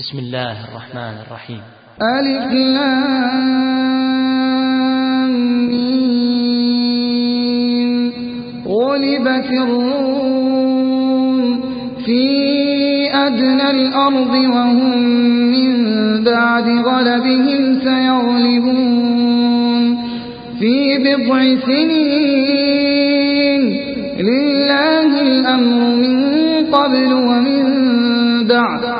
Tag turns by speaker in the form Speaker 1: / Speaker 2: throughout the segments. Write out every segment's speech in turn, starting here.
Speaker 1: بسم الله الرحمن الرحيم.
Speaker 2: ألف غلبت الروم في أدنى الأرض وهم من بعد غلبهم سيغلبون. في بضع سنين لله الأمر من قبل ومن بعد.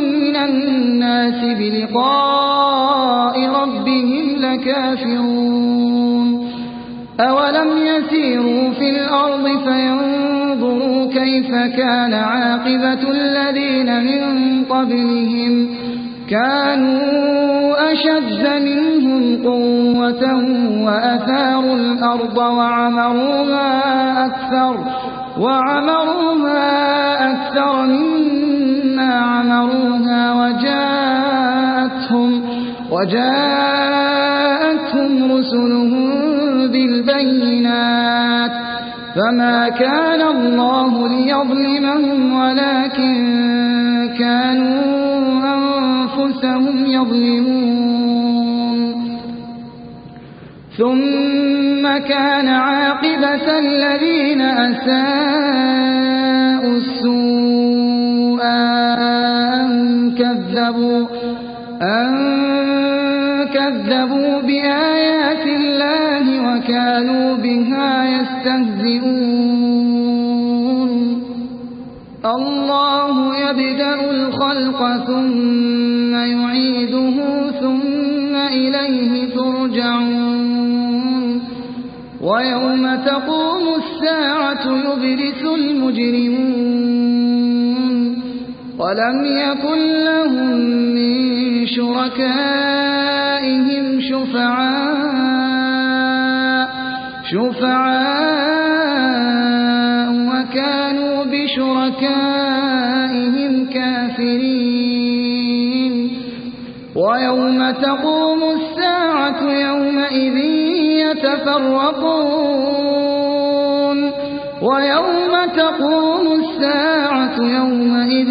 Speaker 2: من الناس بلقاء ربهم لكافرون أولم يسيروا في الأرض فينظروا كيف كان عاقبة الذين من قبلهم كانوا أشد منهم قوة وأثاروا الأرض وعمروها أكثر وعمروها أكثر مما عمروها وجاءتهم وجاءتهم رسلهم بالبينات. فما كان الله ليظلمهم ولكن كانوا أنفسهم يظلمون. ثم كان عاقبة الذين أساءوا السوء. كذبوا, أن كذبوا بآيات الله وكانوا بها يستهزئون. الله يبدأ الخلق ثم يعيده ثم إليه ترجعون. ويوم تقوم الساعة يبرس المجرمون. ولم يكن لهم من شركائهم شفعاء شفعاء وكانوا بشركائهم كافرين. ويوم تقوم الساعة يومئذ يتفرقون. ويوم تقوم الساعة يومئذ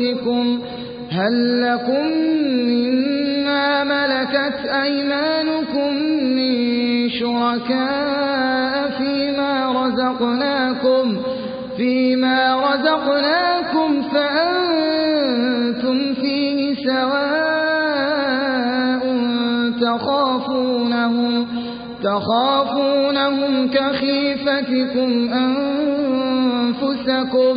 Speaker 2: أنفسكم هل لكم مما ملكت أيمانكم من شركاء فيما رزقناكم فيما رزقناكم فأنتم فيه سواء تخافونهم تخافونهم كخيفتكم أنفسكم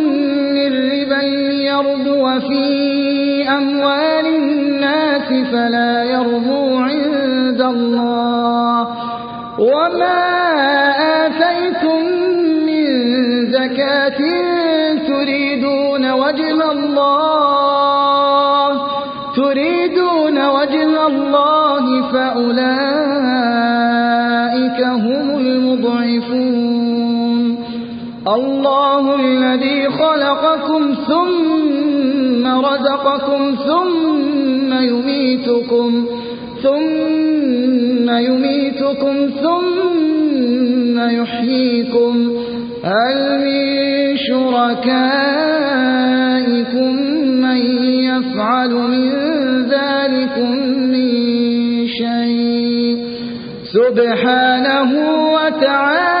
Speaker 2: يربو في أموال الناس فلا يربو عند الله. وما آتيتم من زكاة تريدون وجه الله. تريدون وجه الله فأولئك رزقكم ثم يميتكم ثم يميتكم ثم يحييكم. هل من شركائكم من يفعل من ذلكم من شيء؟ سبحانه وتعالى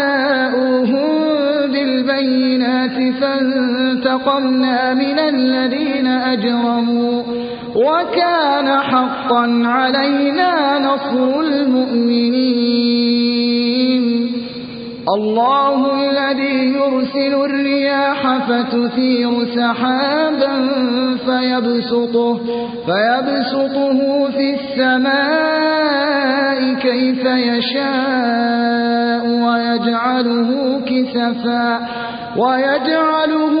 Speaker 2: فانتقمنا من الذين أجرموا وكان حقا علينا نصر المؤمنين الله الذي يرسل الرياح فتثير سحابا فيبسطه, فيبسطه في السماء كيف يشاء ويجعله كسفا ويجعله